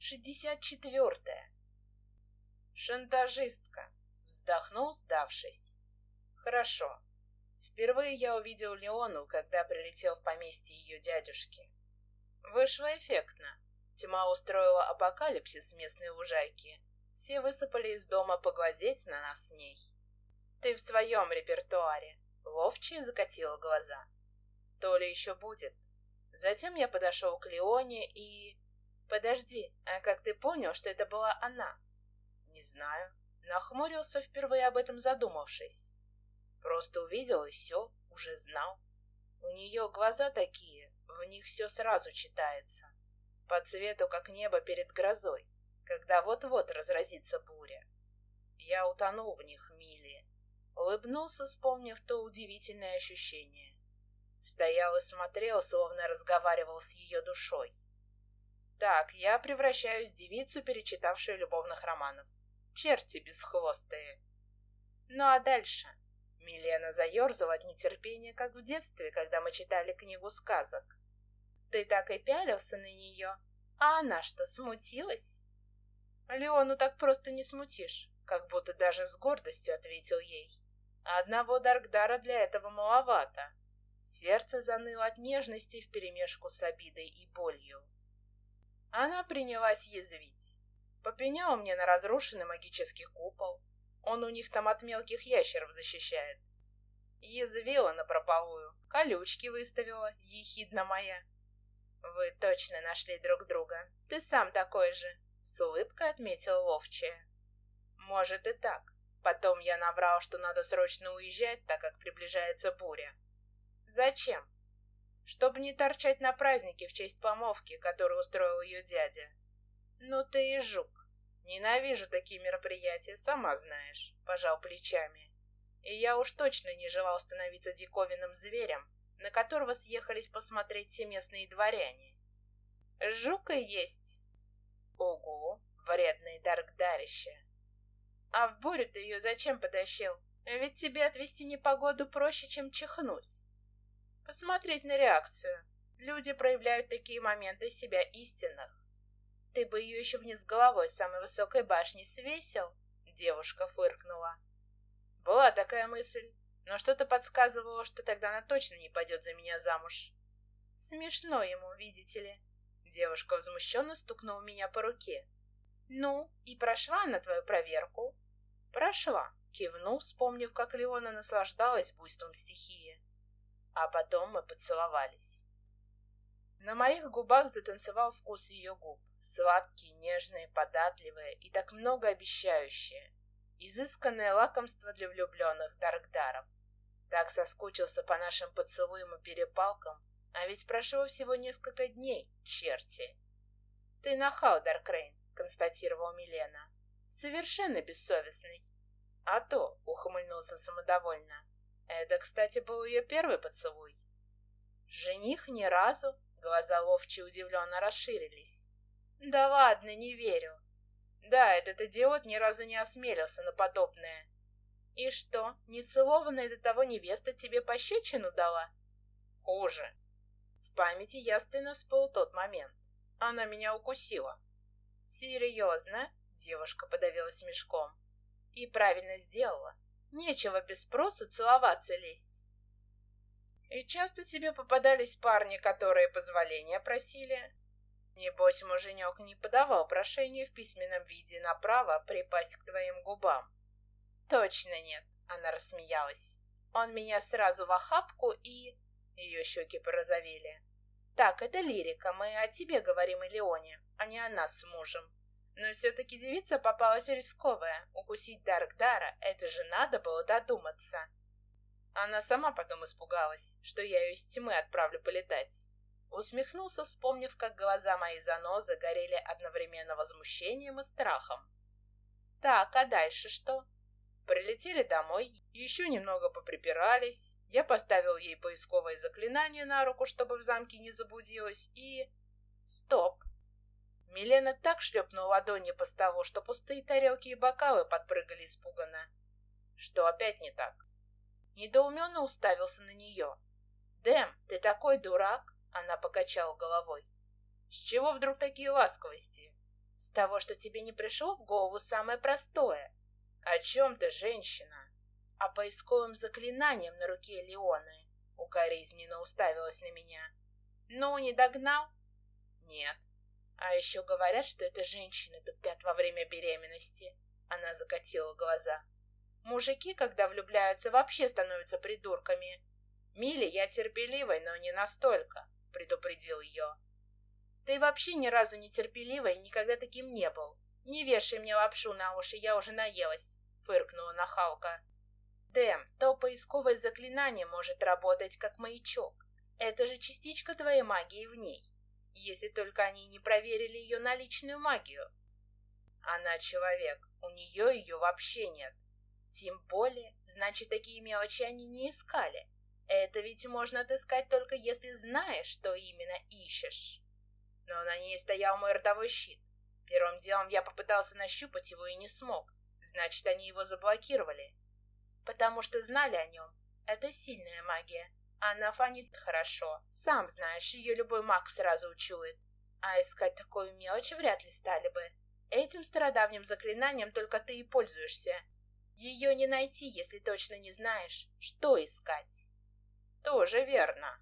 Шестьдесят четвертая. Шантажистка. Вздохнул, сдавшись. Хорошо. Впервые я увидел Леону, когда прилетел в поместье ее дядюшки. Вышло эффектно. Тьма устроила апокалипсис местной лужайки. Все высыпали из дома поглазеть на нас с ней. Ты в своем репертуаре. Ловчая закатила глаза. То ли еще будет. Затем я подошел к Леоне и... Подожди, а как ты понял, что это была она? Не знаю. Нахмурился, впервые об этом задумавшись. Просто увидел и все, уже знал. У нее глаза такие, в них все сразу читается. По цвету, как небо перед грозой, когда вот-вот разразится буря. Я утонул в них мили. Улыбнулся, вспомнив то удивительное ощущение. Стоял и смотрел, словно разговаривал с ее душой. Так, я превращаюсь в девицу, перечитавшую любовных романов. Черти бесхвостые. Ну а дальше? Милена заерзала от нетерпения, как в детстве, когда мы читали книгу сказок. Ты так и пялился на нее. А она что, смутилась? Леону так просто не смутишь, как будто даже с гордостью ответил ей. Одного Даркдара для этого маловато. Сердце заныло от нежности вперемешку с обидой и болью. Она принялась язвить. Попеняла мне на разрушенный магический купол. Он у них там от мелких ящеров защищает. Язвила напропалую, колючки выставила, ехидна моя. Вы точно нашли друг друга. Ты сам такой же, с улыбкой отметила ловчая. Может и так. Потом я наврал, что надо срочно уезжать, так как приближается буря. Зачем? Чтобы не торчать на празднике в честь помолвки, которую устроил ее дядя. Ну ты и жук. Ненавижу такие мероприятия, сама знаешь, пожал плечами. И я уж точно не желал становиться диковинным зверем, на которого съехались посмотреть все местные дворяне. Жука есть. Ого, вредное даркдарище. А в бурю ты ее зачем потащил? Ведь тебе отвести непогоду проще, чем чихнуть. Посмотреть на реакцию. Люди проявляют такие моменты себя истинных. Ты бы ее еще вниз головой с самой высокой башни свесил? Девушка фыркнула. Была такая мысль, но что-то подсказывало, что тогда она точно не пойдет за меня замуж. Смешно ему, видите ли. Девушка возмущенно стукнула меня по руке. «Ну, и прошла она твою проверку?» «Прошла», — кивнул, вспомнив, как Леона наслаждалась буйством стихии. А потом мы поцеловались. На моих губах затанцевал вкус ее губ. Сладкие, нежные, податливые и так многообещающие. Изысканное лакомство для влюбленных Даркдаров. Так соскучился по нашим поцелуям и перепалкам, а ведь прошло всего несколько дней, черти. Ты нахал, Даркрейн, констатировал Милена. Совершенно бессовестный. А то, ухмыльнулся самодовольно. Это, кстати, был ее первый поцелуй. Жених ни разу, глаза ловчи удивленно расширились. Да ладно, не верю. Да, этот идиот ни разу не осмелился на подобное. И что, нецелованная до того невеста тебе пощечину дала? Хуже. В памяти ясно всплыл тот момент. Она меня укусила. Серьезно? Девушка подавилась мешком. И правильно сделала. Нечего без спросу целоваться лезть. И часто тебе попадались парни, которые позволения просили? Небось, муженек не подавал прошение в письменном виде на право припасть к твоим губам. Точно нет, она рассмеялась. Он меня сразу в охапку и... Ее щеки порозовели. Так, это лирика, мы о тебе говорим, Элеоне, а не о нас с мужем. Но все-таки девица попалась рисковая. Укусить Даркдара — это же надо было додуматься. Она сама потом испугалась, что я ее из тьмы отправлю полетать. Усмехнулся, вспомнив, как глаза моей занозы горели одновременно возмущением и страхом. Так, а дальше что? Прилетели домой, еще немного поприпирались. Я поставил ей поисковое заклинание на руку, чтобы в замке не заблудилась, и... Стоп! Милена так шлепнула ладони по столу, что пустые тарелки и бокалы подпрыгали испуганно. Что опять не так? Недоуменно уставился на нее. «Дэм, ты такой дурак!» Она покачала головой. «С чего вдруг такие ласковости? С того, что тебе не пришло в голову самое простое. О чем ты, женщина? О поисковом заклинанием на руке Леоны. Укоризненно уставилась на меня. Ну, не догнал? Нет. Еще говорят, что это женщины тупят во время беременности. Она закатила глаза. Мужики, когда влюбляются, вообще становятся придурками. Миле я терпеливой, но не настолько, предупредил ее. Ты вообще ни разу не терпеливый и никогда таким не был. Не вешай мне лапшу на уши, я уже наелась, фыркнула нахалка. Дэм, то поисковое заклинание может работать как маячок. Это же частичка твоей магии в ней. Если только они не проверили ее на личную магию. Она человек, у нее ее вообще нет. Тем более, значит, такие мелочи они не искали. Это ведь можно отыскать только если знаешь, что именно ищешь. Но на ней стоял мой ротовой щит. Первым делом я попытался нащупать его и не смог. Значит, они его заблокировали. Потому что знали о нем. Это сильная магия. Она фонит хорошо. Сам знаешь, ее любой маг сразу учует. А искать такую мелочь вряд ли стали бы. Этим стародавним заклинанием только ты и пользуешься. Ее не найти, если точно не знаешь, что искать. Тоже верно.